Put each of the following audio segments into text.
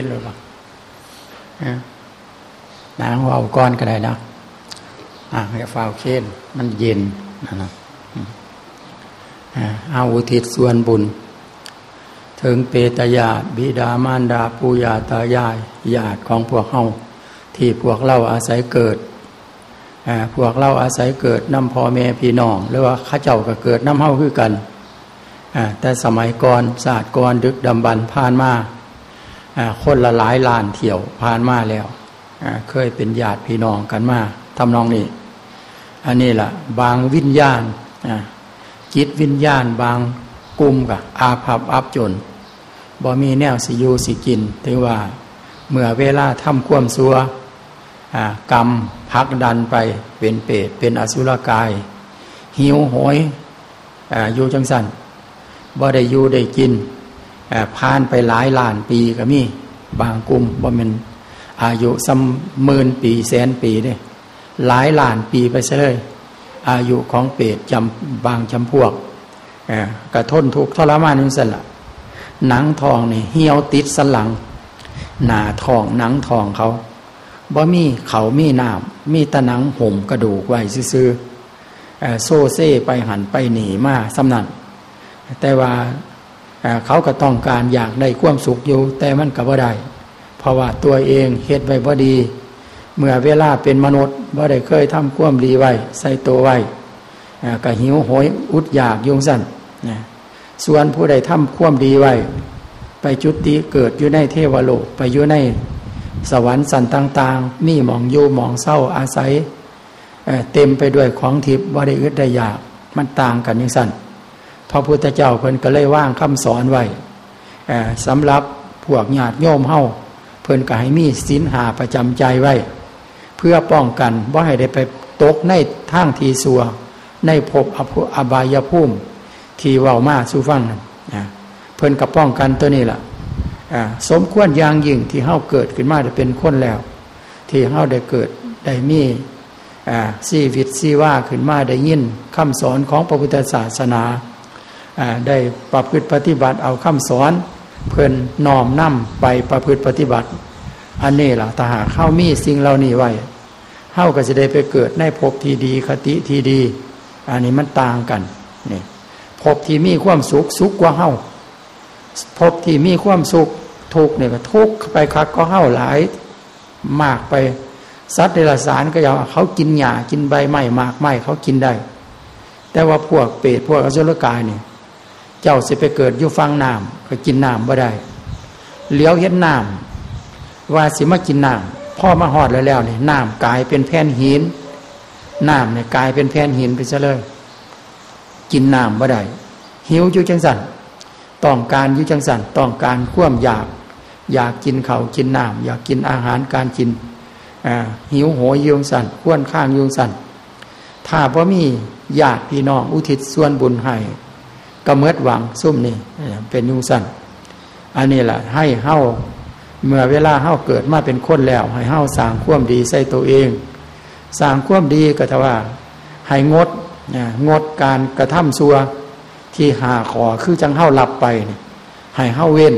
นหรือเปล่านังว่าก้อนก็ได้นะอ่าให้ฝ้าเคนมันเย็นนะนะเอาอุทิศส่วนบุญ ถึงเปตญาติบิดามารดาปูยาตายายญาติของพวกเฮาที่พวกเราอาศัยเกิดพวกเราอาศัยเกิดน้ำพ่อแม่พี่น้อง หรือว่าข้าเจ้าก็เกิดน้ำเฮาคือกันแต่สมัยก่อนศาสตร์ก่อนดึกดำบรรผ่านมา คนละหลายล้านเที่ยวผ่านมาแล้วเคยเป็นญาติพี่น้องกันมาทำนองนี้อันนี้แหละบางวิญญาณจิตวิญญาณบางกลุ่มกับอาภัพอับจนบ่มีแนวสิยูสิกินถือว่าเมื่อเวลาทำความซัวกรรมพักดันไปเป็นเปรตเป็นอสุรกาย หิวโหยอยู่จังสันบ่ได้อยู่ได้กิน ผ่านไปหลายล้านปีก็มีบางกลุ่มบ่เป็นอายุสมหมื่นปีแสนปีเนี่ยหลายล้านปีไปเลย อายุของเปรตจำบางจำพวกกระทนทุกทรมานนั่นสละหนังทองนี่เหี่ยวติดสลัง หนาทองหนังทองเขาบ่มีเขามีน้ำมีตะหนังห่มกระดูกไว้ซื้อโซเซไปหันไปหนีมาสำนันแต่ว่า เขาก็ต้องการอยากได้ความสุขอยู่ แต่มันก็บ่ได้เพราะว่าตัวเองเฮ็ดไว้บ่ดี เมื่อเวลาเป็นมนุษย์บ่ได้เคยทำความดีไว้ใส่ตัวไว้ก็หิวโหยอุดอยากยุงสั่นส่วนผู้ใดทำความดีไว้ ไปจุติเกิดอยู่ในเทวโลกไปอยู่ในสวรรค์สันต่างๆ มีหมองอยู่หมองเศร้าอาศัยเต็มไปด้วยของทิพย์บ่ได้อึดได้อยากมันต่างกันยังสั่น พระพุทธเจ้าเพิ่นก็เลยว่างคำสอนไว้สำหรับพวกญาติโยมเฮาเพิ่นก็ให้มีศีลหาประจำใจไว้ เพื่อป้องกันว่าให้ได้ไปตกในทางทีสัว ในภพอบายภูมิที่เว้ามาสู่ฟังนั่นเพิ่นก็ป้องกันตัวนี้แหละสมควรอย่างยิ่งที่เฮาเกิดขึ้นมาได้เป็นคนแล้ว ที่เฮาได้เกิดได้มีชีวิตชีว่าขึ้นมาได้ยินคำสอนของพระพุทธศาสนา ได้ประพฤติปฏิบัติเอาคำสอน เพื่อนน้อมนำไปประพฤติปฏิบัติ อันนี้ล่ะถ้าหาเข้ามีสิ่งเหล่านี้ไว้เข้าก็จะได้ไปเกิดในภพที่ดีคติที่ดี อันนี้มันต่างกันนี่ภพที่มีความสุขสุขกว่าเข้าภพที่มีความสุขทุกเนี่ยทุกไปคักก็เข้าหลายมากไปสัตว์เดรัจฉานก็ยาเขากินหญ้ากินใบไม้มากไม้เขากินได้ แต่ว่าพวกเปรตพวกอสุรกายเนี่ย เจ้าสิไปเกิดอยู่ฟังน้ำก็กินน้ำบ่ได้เลี้ยวเห็นน้ำว่าสิมากินน้ำพ่อมาหอดแล้วแล้วเนี่ยน้ำกลายเป็นแผ่นหินน้ำเนี่ยกลายเป็นแผ่นหินไปซะเลย กินน้ำบ่ได้หิวอยู่จังสันต้องการอยู่จังสันต้องการข่วมอยาก อยากกินเขากินน้ำอยากกินอาหารการกินหิวโหยยุงสันข้วนข้างยุงสันถ้าพ่มีญาติพี่น้องอุทิศส่วนบุญให้ ก็เมื่อหวังซุ่มนี่เป็นยุงสั้นอันนี้แหละให้เฮ้าเมื่อเวลาเฮ้าเกิดมาเป็นคนแล้ว ให้เฮ้าสร้างความดีใส่ตัวเองสร้างความดีก็ถ้าว่า ให้งดงดการกระทำซัวที่หาขอคือจังเฮ้าหลับไปให้เฮ้าเว้น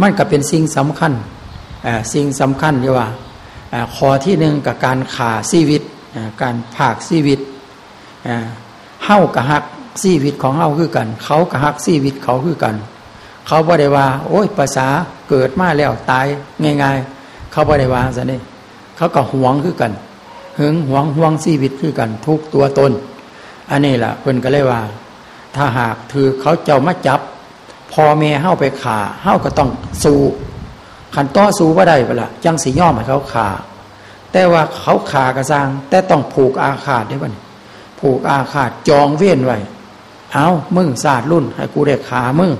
มันก็เป็นสิ่งสำคัญสิ่งสำคัญที่ว่าขอที่หนึ่งกับการขาชีวิตการผากชีวิตเฮ้ากระหัก ชีวิตของเขาคือกัน เขากระหักชีวิตเขาคือกัน เขาบ่ได้ว่า โอ้ยภาษาเกิดมาแล้วตายง่าย ๆ เขาบ่ได้ว่าสินี่เขาก็หวงคือกันหึงหวงห่วงชีวิตคือกัน ทุกตัวตน อันนี้แหละเพิ่นก็เลยว่า ถ้าหากถือเขาเจ้ามาจับพอเมเข้าไปขาเข้าก็ต้องสู้ขันต่อสู้ว่าได้เปล่าจังสีย่อมให้เขาขาแต่ว่าเขาขากระซังแต่ต้องผูกอาขาดได้บ่ผูกอาขาดจองเว้นไว้ เอามึงศาสตร์รุ่น ให้กูได้ขามึง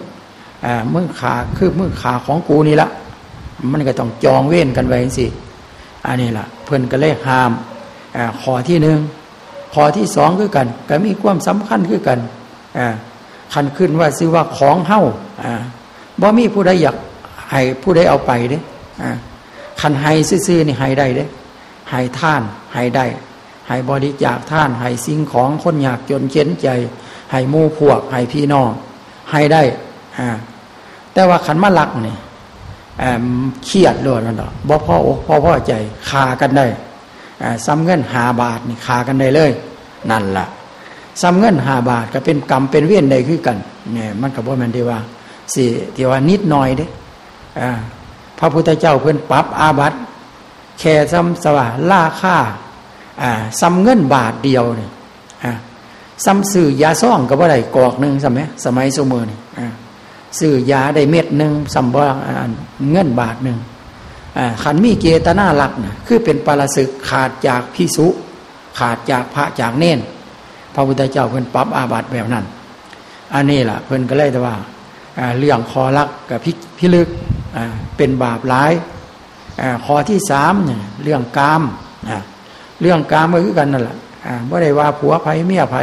อ่ามึงขาคือมึงขาของกูนี่ละมันก็ต้องจองเว้นกันไว้สิอันนี้ล่ะ เพื่อนก็เลยห้ามอ่าขอที่หนึ่งขอที่สองคือกัน ก็มีความสำคัญคือกันอ่าคันขึ้นว่าซิว่าของเฮ้าอ่าบ่มีผู้ใดอยากให้ผู้ใดเอาไปเด้อ่าคันให้ซื่อๆนี่ให้ได้เด้ให้ท่านให้ได้ให้บริจาคท่านให้สิ่งของคนอยากจนเข็นใจ ให้มู่พวกให้พี่น้องให้ได้อ่าแต่ว่าขันมาลักเนี่ยเครียดเลยนั่นหรอบ่พ่ออกพ่อพ่อใจคากันได้ซ้ำเงินหาบาทนี่คากันได้เลย นั่นละ่ะซ้ำเงินหาบาทก็เป็นกรรมเป็นเวียนใดคือกันเนี่ยมันกับว่ามันดีว่าสี่ที่ว่านิดหน่อยเด้พระพุทธเจ้าเพื่อนปรับอาบัตแค่ซ้ำสว่าล่าค่าซ้ำเงินบาทเดียวเนี่ย ซ้ำสื่อยาซ่องก็ว่าได้กอกหนึ่งสมัยสมัยสมือนี่สื่อยาได้เม็ดหนึ่งซ้ำว่าเงินบาทหนึ่งขันมีเกตนาหลักนะคือเป็นปรสึกขาดจากพิสุขาดจากพระจากเน้นพระพุทธเจ้าเพิ่นปรับอาบัติแบบนั้น อันนี้แหละเพิ่นก็เลยแต่ว่าเรื่องคอรักกับพิพิลึกเป็นบาปร้ายข้อที่สามเนี่ยเรื่องกามเรื่องกามก็คือกันนั่นแหละเมื่อใดว่าผัวไผ่เมียไผ่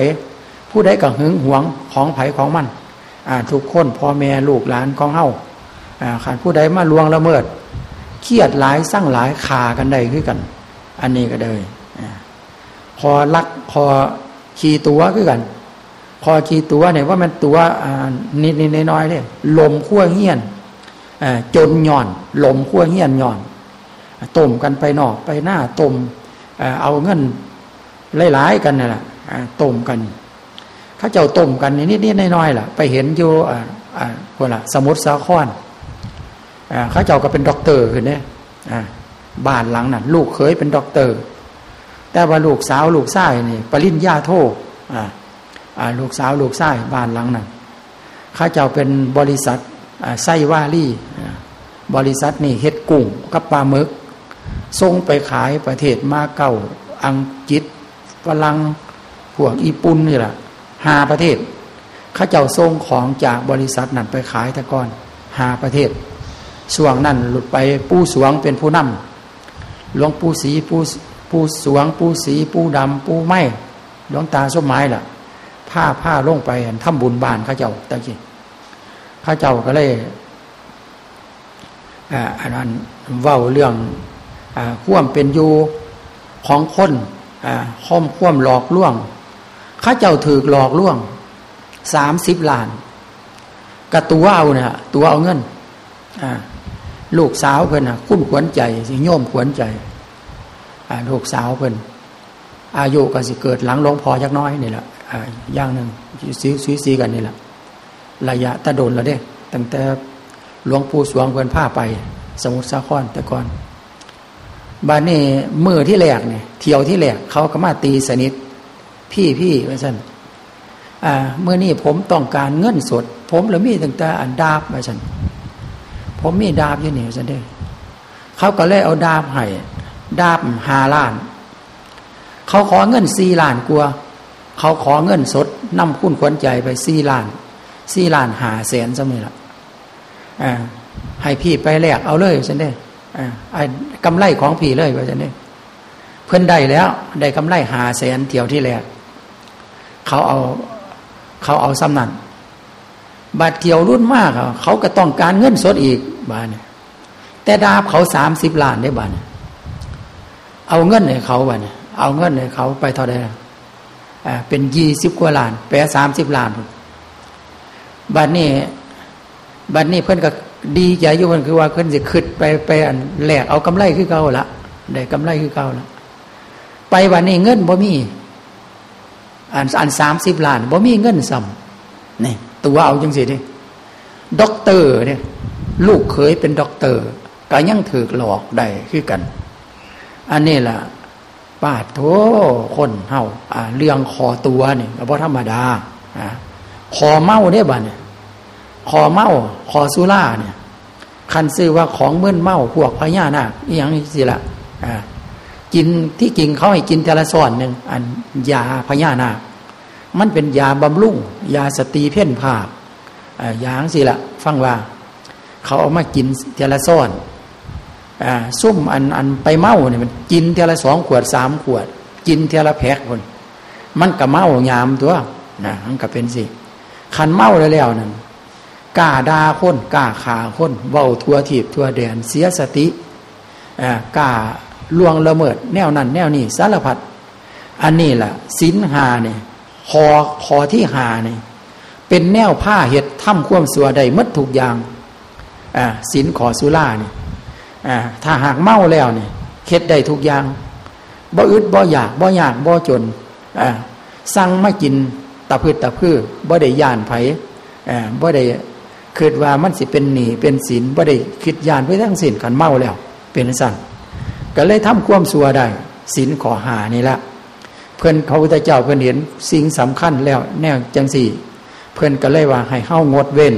ผู้ใดก็หึงหวงของไผ่ของมันทุกคนพ่อแม่ลูกหลานของเฮาขันผู้ใดมาลวงละเมิดเครียดหลายสร้างหลายขากันได้คือกัน อันนี้ก็เลยพอลักพอขี่ตัวคือกันพอขี่ตัวเนี่ยว่ามันตัวนิดนิดน้อยเนี่ยลมขั้วเฮี้ยนจนหย่อน ลมขั้วเฮี้ยนหย่อนต้มกันไปนอกไปหน้าต้มเอาเงินหลายๆกันน่แหละต้มกัน ข้าเจ้าต้มกันนิดนิดน้อยๆล่ะ ไปเห็นอยู่อ่าอ่าคนละสมุทรสาครอ่าข้าเจ้าก็เป็นด็อกเตอร์คือเนี่ยบ้านหลังนั้นลูกเคยเป็นด็อกเตอร์ แต่ว่าลูกสาวลูกชายนี่ ปริญญาโทอ่าอ่าลูกสาวลูกชายบ้านหลังนั้นข้าเจ้าเป็นบริษัทไส้ว่าลี่บริษัทนี่เฮ็ดกุ้งกับปลาหมึกส่งไปขายประเทศมาเก่าอังกฤษฝรั่งพวกญี่ปุ่นนี่แหละ หาประเทศข้าเจ้าส่งของจากบริษัทนั้นไปขายต่ก่อนหาประเทศช่วงนั้นหลุดไปปู้สวงเป็นผู้นำหลวงปู่สีผู้ผู้สวงผู้สีผู้ดำผู้ไม้หลวงตาส้มไม้ล่ะ ผ้าผ้าลงไปทำบุญบานข้าเจ้าตะกี้ข้าเจ้าก็เลยอันนั้นเว้าเรื่องข่วมเป็นอยู่ของคนข้อมข่วมหลอกล่วง ข้าเจ้าถือหลอกล่วงสามสิบล้านกระตัวเอาเนี่ยตัวเอาเงินลูกสาวเพิ่นอะคุ้นขวัญใจสิโยมขวัญใจลูกสาวเพิ่นอายุก็สิเกิดหลังหลวงพ่อจักน้อยนี่แหละอย่างหนึ่งซีซีซีกันนี่แหละระยะตะโดนแล้วเด้ตั้งแต่หลวงปู่สวงเพิ่นผ้าไป สมุทรสาครแต่ก่อนบ้านนี้มือที่แหลกเนี่ยเที่ยวที่แหลกเขาก็มาตีสนิท พี่พี่ว่าสั่นเมื่อนี้ผมต้องการเงินสด ผมแล้วมีตั้งแต่อันดาบว่าสันผมมีดาบอยู่นี่สั่นเด้เขาก็เลยเอาดาบให้ดาบหาล้าน เขาขอเงินสี่ล้านกลัว เขาขอเงินสดนำคุณขวัญใจไปสี่ล้านสี่ล้านหาแสนซะนี่ละอ่าให้พี่ไปแลกเอาเลยฉันเด้อ่ากำไรของพี่เลยว่าฉันเด้เพื่อนได้แล้ว ได้กำไรหาแสนเที่ยวที่แรก เขาเอา เขาเอาซ้ำนั่นบาดเที่ยวรุ่นมากเขาก็ต้องการเงินสดอีกบ้านเนี่ยแต่ดาบเขาสามสิบล้านได้บ้านเนี่ยเอาเงินให้เขาบ้านเนี่ยเอาเงินให้เขาไปเท่าไหร่เป็นยี่สิบกว่าล้านแปะสามสิบล้านบัดนี้บัดนี้เพื่อนก็ดีใจอยู่มันคือว่าเพื่อนจะขึ้นไปไปอันแหลกเอากำไรคือเก่าละได้กำไรคือเก่าละไปวันนี้เงินบ่มี อันอันสามสิบล้านบ่มีเงินซ้ำนี่ตัวเอาจังสิดิด็อกเตอร์เนี่ย ลูกเคยเป็นด็อกเตอร์ก็ยังถือหลอกได้คือกัน อันนี้แหละปาดโถคนเฮาเรื่องคอตัวนี่ก็บ่ธรรมดาคอเมาเนี่ยบ้านเนี่ยคอเมาคอสุล่าเนี่ยคันซื้อว่าของเมื่นเมาพวกพญานาคอย่างนี้สิละอ่า กินที่กินเขาให้กินเทละซ้อนหนึ่งอันยาพญานาคมันเป็นยาบำรุงยาสตีเพ่นภาพอย่างสิละฟังว่า เขาเอามากินเทละซ้อนซุ่มอันอันไปเมาเนี่ยมันกินเทละสองขวดสามขวด กินเทละแพ็คคนมันก็เมายามตัวนะมันก็เป็นสิคันเมาแล้วนั่นกล้าดาคนกล้าขาคนเว้าทัวทีบทัวแดนเสียสติกล้า ล่วงละเมิด แนวนั้น แนวนี้สารพัดอันนี้แหละสินหาเนี่ยคอคอที่หาเนี่ยเป็นแนวผ้าเห็ดถ้ำควมสัวใดมัดถูกอย่างศีลขอสุราเนี่ยถ้าหากเมาแล้วเนี่ยเค็ดได้ทุกอย่างบ่อึดบ่อยากบ่อยากบ่จนสั่งไมากินตะพืชตะพืชบ่ได้ย่านไผบ่ได้คิดว่ามันสิเป็นหนีเป็นศีลบ่ได้คิดย่านไปทั้งสิ้นขันเมาแล้ว เป็นสั่น ก็เลยทำความสัวได้ศีลขอหานี่ละเพื่อนเขาพระเจ้าเพื่อนเห็นสิ่งสำคัญแล้วแนวจังสี่ เพื่อนก็เลยว่าให้เฮ้างดเว้น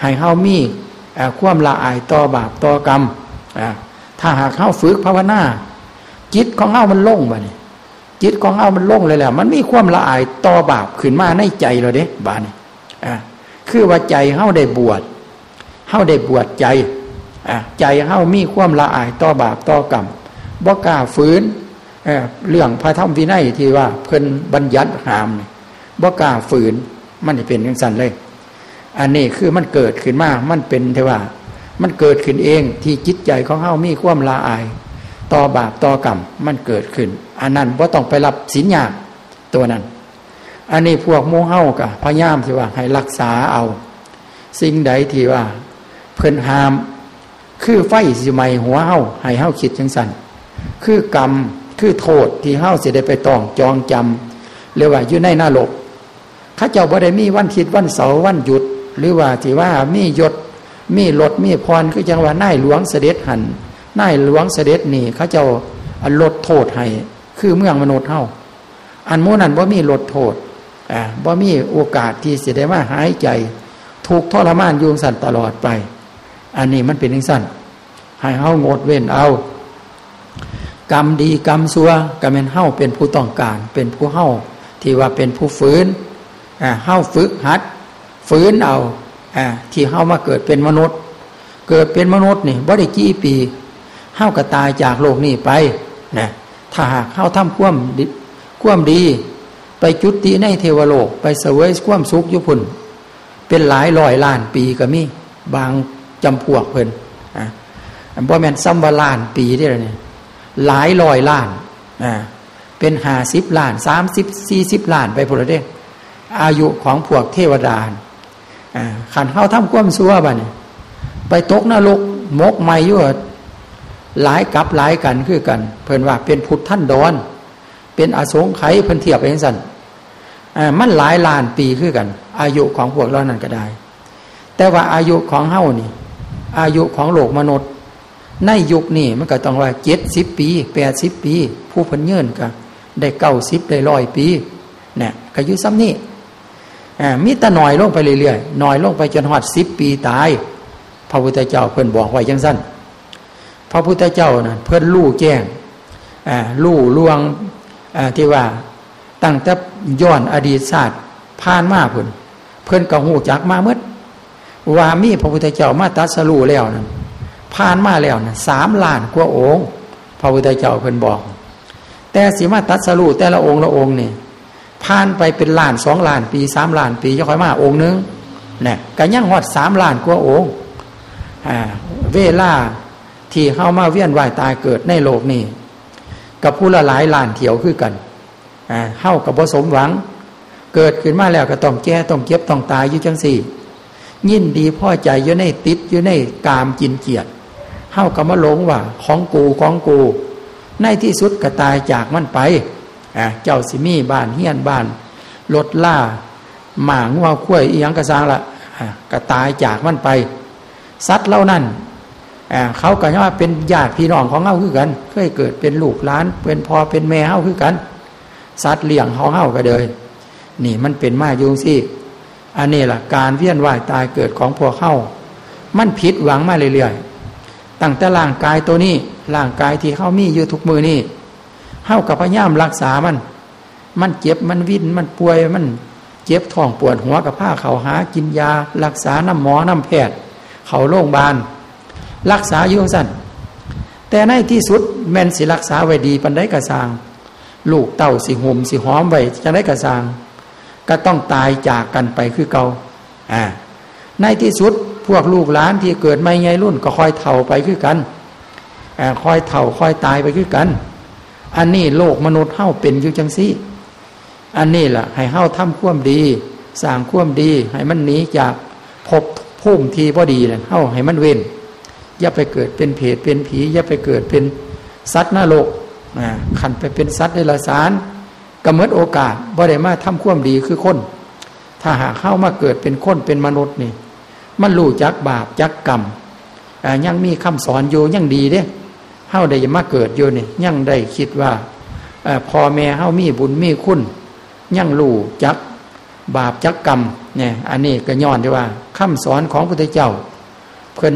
ให้เฮ้ามีความละอายต่อบาปต่อกรรมถ้าหากเฮ้าฝึกภาวนาจิตของเฮ้ามันล่งบ่เนี่ยจิตของเฮ้ามันล่งเลยแหละมันมีความละอายต่อบาปขึ้นมาในใจเราเด้บ้านอ่คือว่าใจเฮ้าได้บวชเฮ้าได้บวชใจ ใจเฮ้ามีความละอายต่อบาปต่อกรรมบ่กล้าฝืนเรื่องพระธรรมวินัยที่ว่าเพิ่นบัญญัติหามบ่กล้าฝืนมันจะเป็นอย่างสั้นเลย อันนี้คือมันเกิดขึ้นมา มันเป็นเทว่า มันเกิดขึ้นเองที่จิตใจของเฮามีความละอาย ต่อบาปต่อกรรมมันเกิดขึ้น อันนั้นบ่ต้องไปรับสินญาตัวนั้น อันนี้พวกโมเฮากะพยายามที่ว่าให้รักษาเอา สิ่งใดที่ว่า เพิ่นหาม คือไฟสิไหมหัวเฮาให้เฮาคิดจังสันคือกรรมคือโทษที่เฮาเสิได้ไปตองจองจำเรียกว่าอยู่ในหน้าโลกข้าเจ้าบ่ได้มีวันคิดวันเสาร์วันหยุด หรือว่าที่ว่ามียศมีรถมีพรคือจังว่านายหลวงเสด็จหันนายหลวงเสด็จนี่ข้าเจ้าลดโทษให้คือเมืองมนุษย์เฮาอันโมนันบ่มีลดโทษอ่าบ่มีโอกาสที่เสิได้มาหายใจ ถูกทรมานยุงสันตลอดไป อันนี้มันเป็นอย่างสั้นให้เฮางดเว้นเอา กรรมดีกรรมซัวก็เป็นเฮ้าเป็นผู้ต้องการ เป็นผู้เฮ้าที่ว่าเป็นผู้ฝืนเฮ้าฝึกหัด ฝืนเอาที่เฮ้ามาเกิดเป็นมนุษย์ เกิดเป็นมนุษย์นี่บ่ได้กี่ปีเฮ้าก็ตายจากโลกนี้ไปนะถ้าหากเฮ้าทำความดีความดี ไปจุดตีในเทวโลก ไปเสวยความสุขยุพุนเป็นหลายร้อยล้านปีก็มีบาง จำพวกเพิ่นอ่าบ่แม่นซัมบาลานปีได้เลยเนี่ยหลายร้อยล้านอ่าเป็นห้าสิบล้านสามสิบสี่สิบล้านไปพลเด้อายุของพวกเทวดาอ่าขันเข้าทำก้มซัวบ้านี่ไปตกนรกมกไม่ยั่วหลายกับหลายกันคือกัน เพิ่นว่าเป็นพุทธท่านดอน เป็นอสงไขยเพิ่นเทียบเองสันอ่ามันหลายล้านปีคือกัน อายุของพวกเรานั่นก็ได้ แต่ว่าอายุของเฮ้านี่ อายุของโลกมนุษย์ ในยุคนี้มันก็ต้องว่าเจ็ดสิบปีแปดสิบปี ผู้พันเยินก็ได้เก้าสิบได้ร้อยปีเนี่ยก็ยู่ซ้ำนี่มีแต่หน่อยลงไปเรื่อยๆหน่อยลงไปจนหอดสิบปีตาย พระพุทธเจ้าเพิ่อนบอกไว้ยังสั้นพระพุทธเจ้านะเพิ่อนลู่แจ้งลู่ลวงที่ว่าตั้งแต่ย้อนอดีตศาสตร์ผ่านมาเพิ่นเพิ่นก็หูจักมาเมื่อ ว่ามีพระพุทธเจ้ามาตัดสรู้แล้วนั่นผ่านมาแล้วนะสามล้านกว่าองค์ พระพุทธเจ้าเพิ่นบอก แต่สีมาตัดสรุแต่ละองค์ละองค์นี่ผ่านไปเป็นล้านสองล้านปีสามล้านปีจะค่อยมาองค์นึงเนี่ยกันยังหอดสามล้านกว่าองค์อ่าเวลาที่เข้ามาเวียนว่ายตายเกิดในโลกนี้กับผู้ละหลายล้านเถียวคือกันอ่าเข้ากับผสมหวัง เกิดขึ้นมาแล้วก็ต้องแก้ต้องเก็บต้องตายอยู่จังสี่ ยินดีพ่อใจอยู่ในติดอยู่ในกามจินเกียรติเฮากับมาหลงว่า ของกูของกู ในที่สุดก็ตายจากมันไปเจ้าสิมีบ้านเฮียนบ้านรถล่าหมางัวคุ้ยอีหยังกระซางละก็ตายจากมันไปสัตว์เล่านั้นเขาก็ว่าเป็นญาติพี่น้องของเฮาคือกัน เคยเกิดเป็นลูกหลาน เป็นพ่อเป็นแม่เฮาคือกัน สัตว์เลี้ยงของเฮาก็เลยนี่มันเป็นมายุงสิ อันนี้แหละการเวียนว่ายตายเกิดของพวกเฮามันผิดหวังมาเรื่อยๆตั้งแต่ร่างกายตัวนี้ร่างกายที่เข้ามีอยู่ทุกมือนี่เข้ากับพยายามรักษามัน มันเจ็บมันวิ่นมันป่วยมันเจ็บท้องปวดหัวกับผ้าเขาหากินยา รักษาน้ำหมอน้ำแพทย์ เขาโรงพยาบาลรักษาอยู่สั้นแต่ในที่สุดแม่นสิรักษาไว้ดีปันได้กระซาง ลูกเต่าสิห่มสิหอมไว้จะได้กระซาง ก็ต้องตายจากกันไปคือเกาอ่าในที่สุดพวกลูกหลานที่เกิดไม่ไงรุ่นก็คอยเถ่าไปคือกันคอยเถ่าคอยตายไปคือกัน อันนี้โลกมนุษย์เฮ้าเป็นอยู่จังซี่ อันนี้แหละให้เฮ้าทำข่วมดีสร้างข่วมดี ให้มันหนีจากภพภพุ่งทีพอดีเลยเข้าให้มันเว้นอย่าไปเกิดเป็นเพศเป็นผีอย่าไปเกิดเป็นสัตว์นรกขันไปเป็นสัตว์ในละสาร ก็เหมือนโอกาสบ่ได้มาทำความดีคือคน ถ้าหากเข้ามาเกิดเป็นคนเป็นมนุษย์นี่ มันรู้จักบาปจักกรรมยังมีคำสอนอยู่ยังดีเด้เฮาได้มาเกิดอยู่นี่ยังได้คิดว่าพ่อแม่เฮามีบุญมีคุณยังรู้จักบาปจักกรรมเนี่ยอันนี้ก็ย้อนที่ว่าคำสอนของพระพุทธเจ้า เพิ่น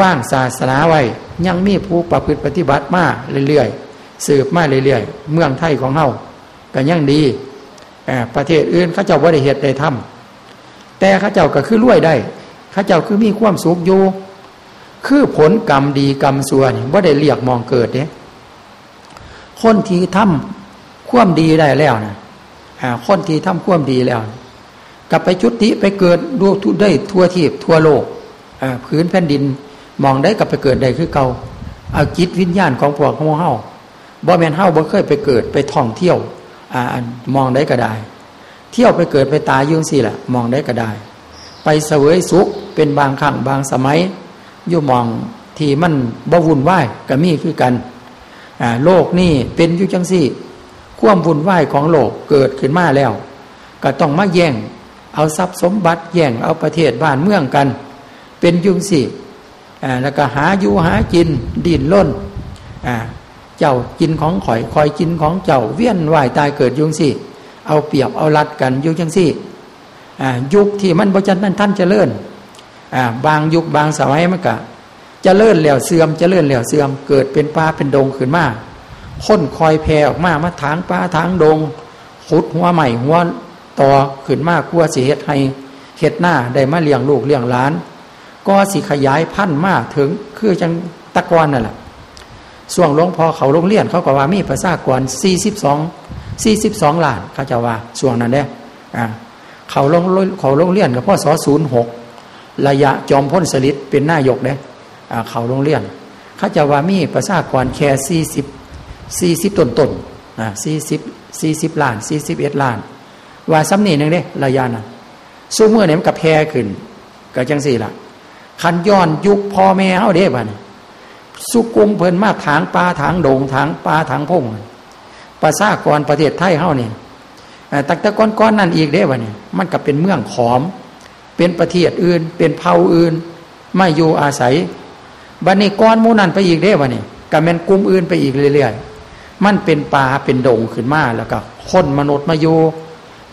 ว่างศาสนาไว้ยังมีผู้ประพฤติปฏิบัติมาเรื่อยๆ สืบมาเรื่อยๆเมืองไทยของเฮาก็ยังดีประเทศอื่นเขาเจ้าว่าได้เหตุได้ทำแต่เขาเจ้าก็คือรวยได้เขาเจ้าคือมีความสุขอยู่คือผลกรรมดีกรรมส่วนว่าได้เรียกมองเกิดเนี่ยคนที่ทำความดีได้แล้วนะคนที่ทำความดีแล้ว กลับไปจุติไปเกิดดูทุได้ทั่วทีบทั่วโลกพื้นแผ่นดินมองได้กลับไปเกิดได้คือเกาเอาจิตวิญญาณของพวกของเฮา บ่แมนเฮาบ่เคยไปเกิดไปท่องเที่ยวอมองได้ก็ได้ เที่ยวไปเกิดไปตายยุ่งสิแหละมองได้ก็ได้ ไปเสวยสุขเป็นบางครั้งบางสมัยอยู่มองที่มันบ่วุ่นวายก็มีคือกันโลกนี่เป็นยู่จังสี่ความวุ่นวายของโลกเกิดขึ้นมาแล้ว ก็ต้องมาแย่ง เอาทรัพย์สมบัติแย่งเอาประเทศบ้านเมืองกัน เป็นยุ่งสี่แล้วก็หาอยู่หากินดินล้น เจ้ากินของข่อยคอยกินของเจ้าเวียนว่ายตายเกิดยุ่งสี่เอาเปรียบเอารัดกันยุ่งจังสี่ยุคที่มันบจันนั้นท่านเจริญบางยุคบางสมัยมันก็จะเลื่อนเหลวเสื่อมจเลื่อนเหลวเสื่อมเกิดเป็นป่าเป็นดงขึ้นมาค้นคอยแพรออกมามาถางป่าถางดงขุดหัวใหม่หัวต่อขึ้นมากลัวสิเห็ดให้เห็ดหน้าได้มาเลี้ยงลูกเลี้ยงหลาน ก็สิขยายพันธุ์มากถึงคือจังตะกอนนั่นแหละ ส่วงหลวงพ่อเขาโรงเรียนเขาก็ว่ามีภาษากรสี่สิบสองสี่สิบสองล้านเขาจะว่าส่วงนั้นเด้อ่าเขาลงเขาโรงเรียนกับพ่อสอศูนย์หกระยะจอมพ้นสลิดเป็นหน้ายกเด้เขาโรงเรียนเขาจะว่ามีประชากรแค่สี่สิบสี่สิบต้นต้นอ่าสี่สิบสี่สิบล้านสี่สิบเอ็ดล้าน ว่าซ้ำนี่นึงเด้ระยะนั้นสู้เมื่อเนี่ยมันกับแพรขึ้นก็จังสี่ละคันย้อนยุคพ่อแม่เขาเด้บ้าน สุกุมเพลินมากถางปลาถางโด่งถางปลาถางพงประชากรประเทศไทยเขาเนี่ยตักตะก้อนก้อนนั่นอีกเด้บ้านมันก็เป็นเมืองขอม เป็นประเทศอื่น เป็นเผ่าอื่น ไม่อยู่อาศัยบันนี้ก้อนมูนันไปอีกได้บันนี้กับแมนกลุ่มอื่นไปอีกเรื่อยๆ มันเป็นป่าเป็นโดงขึ้นมาแล้วก็คนมนุษย์มาอยู่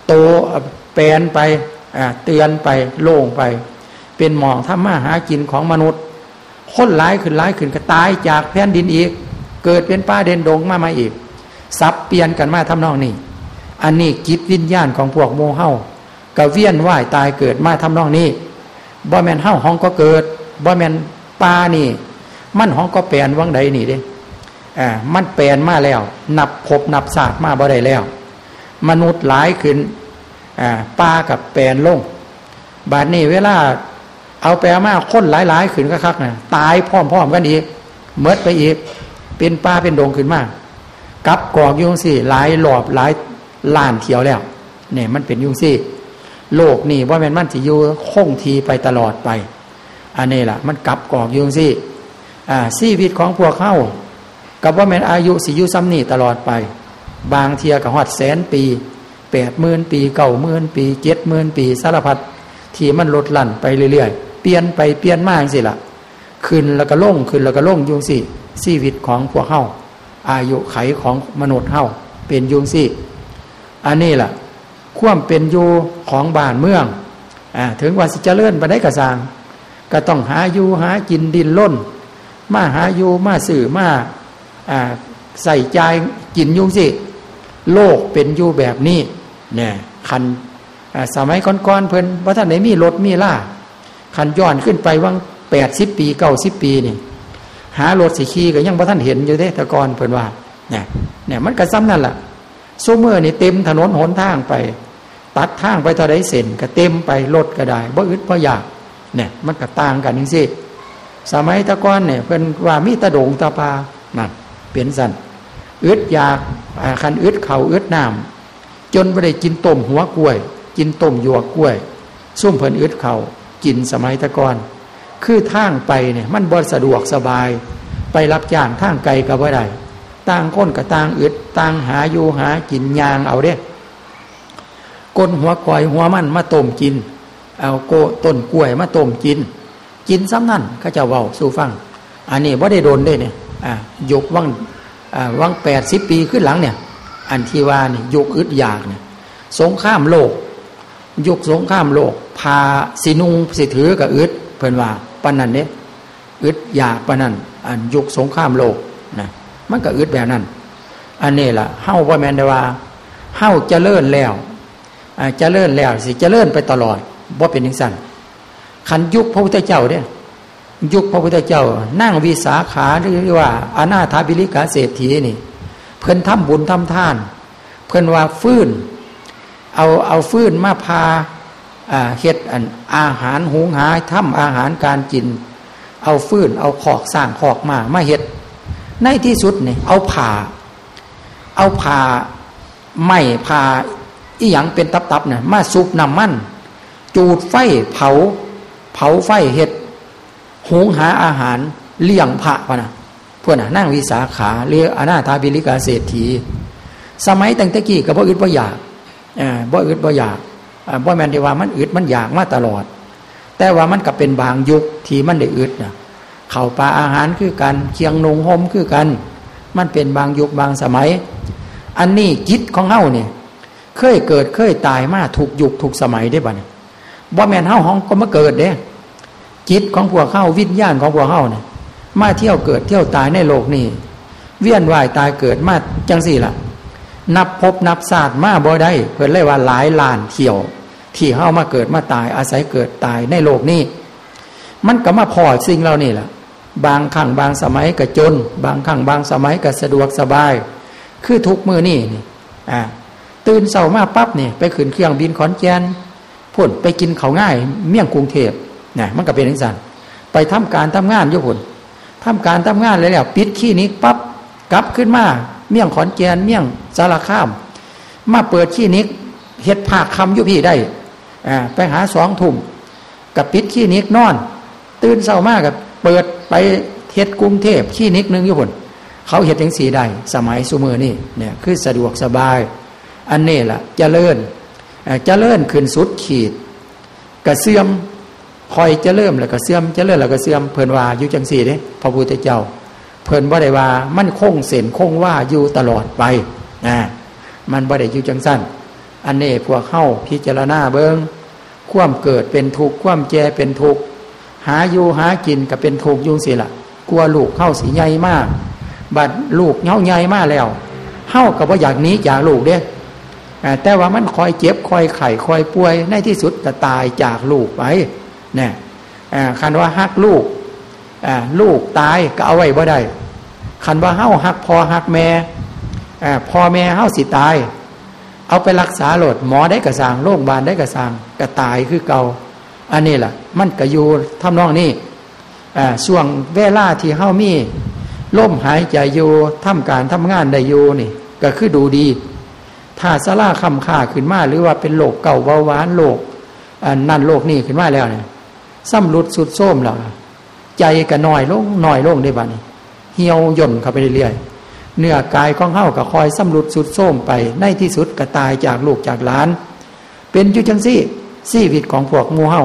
โตแปลนไปเตือนไปโล่งไป เป็นหมองถ้ามาหากินของมนุษย์ คนหลายขึ้นหลายขึ้นก็ตายจากแผ่นดินอีก เกิดเป็นป่าเด่นดงมามาอีกสับเปลี่ยนกันมาทำนองนี้ อันนี้จิตวิญญาณของพวกโมเฮากเวียนว่ายตายเกิดมาทำนองนี้บ่แมนเฮาห้องก็เกิดบ่แมนปลานี่ มันห้องก็แปลนวังใดนี่เด้อ่ามันแปลนมาแล้ว นับพบนับศาสตร์มาบ่ได้แล้ว มนุษย์หลายขึ้นอ่าปลากับแปลนลงบาดนี้เวลา เอาแปลมาคนหลายๆขึ้นก็คักนะตายพร้อมๆกันอีกเมิดไปอีก เป็นปลาเป็นดงขึ้นมากกับกอกยุงสี่หลายหลอบหลายล้านเที่ยวแล้วเนี่ยมันเป็นยุงสี่ โลกนี่ว่ามันมันจะอยู่คงทีไปตลอดไป อันนี้แหละมันกับกอกยุงสิอ่าชีวิตของพวกเข้า กับว่ามันอายุสิยุซ้ำนี่ตลอดไป บางเทียกับหอดแสนปีแปดหมื่นปีเก้าหมื่นปีเจ็ดหมื่นปีสารพัดที่มันลดลั่นไปเรื่อยๆ เปลี่ยนไปเปลี่ยนมากสิละขึ้นแล้วก็ล่งขึ้นแล้วก็ล่งยุงสิชีวิตของพวกเข้าอายุไขของมนุษย์เข้าเป็นยุงสิอันนี้แหละควมเป็นอยู่ของบ้านเมืองอถึงว่าสิจเลื่อนไปได้กระซังก็ต้องหาอยู่หากินดินล้น มาหาอยู่มาสื่อมาใส่ใจกินยุงสิ โลกเป็นอยู่แบบนี้เนี่ยคันสมัยก่อนๆเพิ่นว่าท่านไหนมีรถมีล่า คันย้อนขึ้นไปว่างแปดสิบปีเก้าสิบปีนี่ หารถสีขีก็ยังว่าท่านเห็นอยู่เด้ต่ก่อนเพิ่นว่าเนี่ยเนี่ยมันก็ซ้ำนั่นแหละซูเมอร์นี่เต็มถนนหนทางไป ตัดทางไปเท่าไรเส้นก็เต็มไปรถก็ได้บ่อึดบ่อยากเนี่ยมันก็ต่างกันจริงสิสมัยตะกอนเนี่ยเพิ่นว่ามีตะโดงตะปานั่นเปลี่ยนสันอึดอยากคันอึดเขาอึดน้ำจนไม่ได้กินต้มหัวกล้วย กินต้มหยวกกล้วยซุ่มเพิ่นอึดเข่า กินสมัยตะกอนคือทางไปเนี่ยมันบ่สะดวกสบาย ไปรับจ้างทางไกลก็บ่ได้ต่างคนกับต่างอึดต่างหาอยู่หากินยางเอาเด้ก้นหัวก่อยหัวมันมาต้มกิน เอาโกต้นกล้วยมาต้มกิน กินซ้ำนั่นก็จะเว้าสู่ฟัง อันนี้ว่าได้โดนได้เนี่ยอ่ายกวังอ่าวังแปดสิบปีขึ้นหลังเนี่ย อันที่ว่านี่ยกอึดอยากเนี่ยสงข้ามโลก ยุคสงข้ามโลก พาสินุงสิถือกับอึดเพิ่นว่าปนันเนี่ยอึดอยากปนันอันยุคสงข้ามโลกนะมันก็อึดแบบนั้น อันนี้ล่ะเฮ้าว่าแมนได้ว่าเฮ้าจะเลื่อนแล้วจะเลื่อนแล้วสิจะเลื่อนไปตลอดว่าเป็นอย่างสั้นขันยุคพระพุทธเจ้าเนี่ยยุคพระพุทธเจ้า นั่งวิสาขาหรือว่าอนาถาบิลิกาเศรษฐีนี่ เพิ่นทำบุญทำทาน เพิ่นว่าฟื้น เอาเอาฟื้นมาพาเฮ็ดอันอาหารหุงหาทำอาหารการกิน เอาฟื้นเอาขอกสร้างขอกมามาเฮ็ดในที่สุดเนี่ยเอาผ่า เอาผ่าไม่ผ่าอีหยังเป็นตับๆเนี่ยมาซุปน้ำมัน จูดไฟเผา เผาไฟเห็ดหุงหาอาหารเลี้ยงพระวะนะเพื่อนนั่งวิสาขาเรียกอนาถาบิลิกาเศรษฐี สมัยตั้งแต่กี้กับบ่อึดบ่อยาก บ่อึดบ่อยากบ่แมนที่ว่ามันอึดมันอยากมาตลอด แต่ว่ามันก็เป็นบางยุคที่มันได้อึดนะเข่าปลาอาหารคือกันเคียงนงหมคือกัน มันเป็นบางยุคบางสมัย อันนี้จิตของเฮาเนี่ยเคยเกิดเคยตายมาถูกยุคถูกสมัยได้บ่เนี่ยบ่แมนเฮาห้องก็มาเกิดเด้จิตของพวกเฮาวิญญาณของพวกเฮาเนี่ยมาเที่ยวเกิดเที่ยวตายในโลกนี้เวียนว่ายตายเกิดมาจังสี่ล่ะ นับพบนับศาสตร์มาบ่ได้เพิ่นเลยว่าหลายล้านเที่ยว ที่เฮามาเกิดมาตายอาศัยเกิดตายในโลกนี้มันก็มาพอสิ่งเหล่านี้ล่ะบางครั้งบางสมัยก็จน บางครั้งบางสมัยก็สะดวกสบาย คือทุกมือนี่นี่อ่าตื่นเสามาปั๊บเนี่ยไปขึ้นเครื่องบินขอนแก่นพุ่นไปกินเขาง่าย เมี่ยงกรุงเทพนี่มันก็เป็นอย่างนั้นไปทำการทำงานยุพุ่นทำการทำงานเลยแล้วปิดขี้นี้ปั๊บกลับขึ้นมา เมี่ยงขอนแกนเมี่ยงสารข้าม มาเปิดขี้นิกเฮ็ดผากคำยุพี่ได้ไปหาสองทุ่มกับปิดขี้นิกนอน ตื่นเศร้ามากกับเปิดไปเฮ็ดกรุงเทพขี้นิกนึงยุพุ่นเขาเฮ็ดอย่างสีได้สมัยสุมือนี่เนี่ยคือสะดวกสบาย อันนี้แหละเจริญเจริญขึ้นสุดขีดกระเสื่อมคอยจะเริญแล้วก็เสื่อมเริญแล้วก็เสื่อมเพิ่นว่าอยู่จังสี่เด้พระพุทธเจ้า เพิ่นบ่ได้ว่ามันคงเส้นคงว่าอยู่ตลอดไปนะมันบ่ได้อยู่จังสั้นอันนี้พวกเข้าพิจารณาเบิงคว่ำเกิดเป็นทุกข์คว่ำแจเป็นทุกข์หาอยู่หากินก็เป็นทุกข์ยุ่งสิละกลัวลูกเข้าสีใหญ่มากบัดลูกเงาใหญ่มากแล้วเข้ากับว่าอยากนี้จากลูกเด้แต่ว่ามันคอยเจ็บคอยไข่คอยป่วยในที่สุดจะตายจากลูกไปเนี่ยคันว่าฮักลูก ลูกตายก็เอาไว้บ่ได้คันว่าเฮ้าฮักพอฮักแม่พอแม่เฮ้าสิตาย เอาไปรักษาโหลดหมอได้กระสางโรงพยาบาลได้กระสางก็ตายคือเกาอันนี้แหละมันกระยูทำนองนี้ช่วงเวลาที่เฮ้ามีล่มหายใจอยู่ทำการทำงานได้อยู่นี่ ก็คือดูดี ถ้าสลาคำค่าขึ้นมาหรือว่าเป็นโรคเก่าเบาหวานโรคนั่นโรคนี่ขึ้นมาแล้วเนี่ยซ้ำรุดสุดโทมแล้ว ใจก็น้อยลงน้อยลงได้บ้านี้เหี่ยวย่นเข้าไปเรื่อยๆเนื้อกายของเฮาก็คอยซ้ำรุดสุดโทมไป ในที่สุดก็ตายจากลูกจากหลาน เป็นยุจังซี่ซีวิตของพวกงูเฮา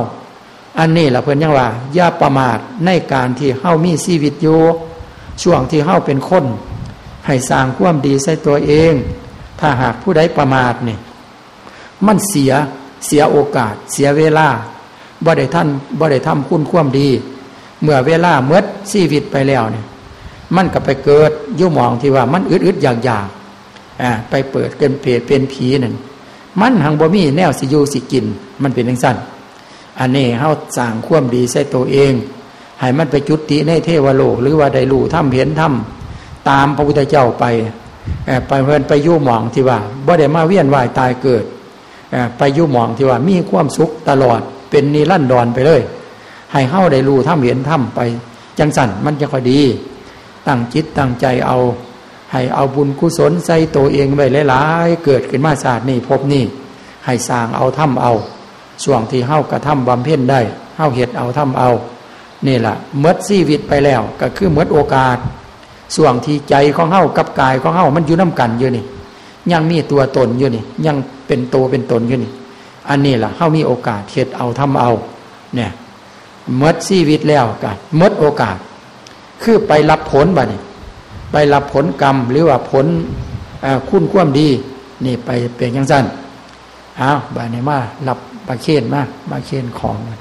อันนี้แหละเพื่อนยังว่าอย่าประมาทในการที่เฮามีชีวิตอยู่ช่วงที่เฮาเป็นคนให้สร้างความดีใส่ตัวเอง ถ้าหากผู้ใดประมาทนี่มันเสียเสียโอกาส เสียเวลาบ่ได้ท่านบ่ได้ทำคุณควมดี เมื่อเวลาเมื่อชีวิตไปแล้วเนี่ย มันก็ไปเกิดยุ่มองที่ว่ามันอึดอึดอยากอยากอ่าไปเปิดเป็นเพจเป็นผีนั่นมันหังบ่มีแนวสิยูสิกิน มันเป็นอย่างสั้นอันนี้เฮาสร้างควมดีใส่ตัวเองให้มันไปจุดติในเทวโลก หรือว่าได้รู้ถ้ำเห็นถ้ำตามพระพุทธเจ้าไปไปเพื่อนไปยุ่มองที่ว่าบ่ได้มาเวียนว่ายตายเกิดไปยุ่มองที่ว่ามีความสุขตลอดเป็นนิรันดรไปเลย ให้เข้าได้รู้ถ้ำเห็นถ้ำไป จังสันมันจะค่อยดี ตั้งจิตตั้งใจเอา ให้เอาบุญกุศลใส่ตัวเองไปหลายๆ เกิดขึ้นมาศาสตร์นี่พบนี่ ให้สร้างเอาถ้ำเอาช่วงที่เข้ากระทำบำเพ็ญได้เฮาเห็ดเอาทำเอา นี่แหละเมดชีวิตไปแล้ว ก็คือเมดโอกาส ส่วงที่ใจของเฮากับกายของเฮามันอยู่น้ากันอยู่นี่ ยังมีตัวตนอยู่นี่ ยังเป็นตัวเป็นตนอยู่นี่ อันนี้ล่ะเฮามีโอกาสเห็ดเอาทำเอา เนี่ย มดชีวิตแล้วกันเมดโอกาส คือไปรับผลบ่เนี่ยไปรับผลกรรมหรือว่าผลคุ้นคว่มดี นี่ไปเป็นยังสั้นอ้าวบานี่มารับปาเคนมาบาเคนของมัน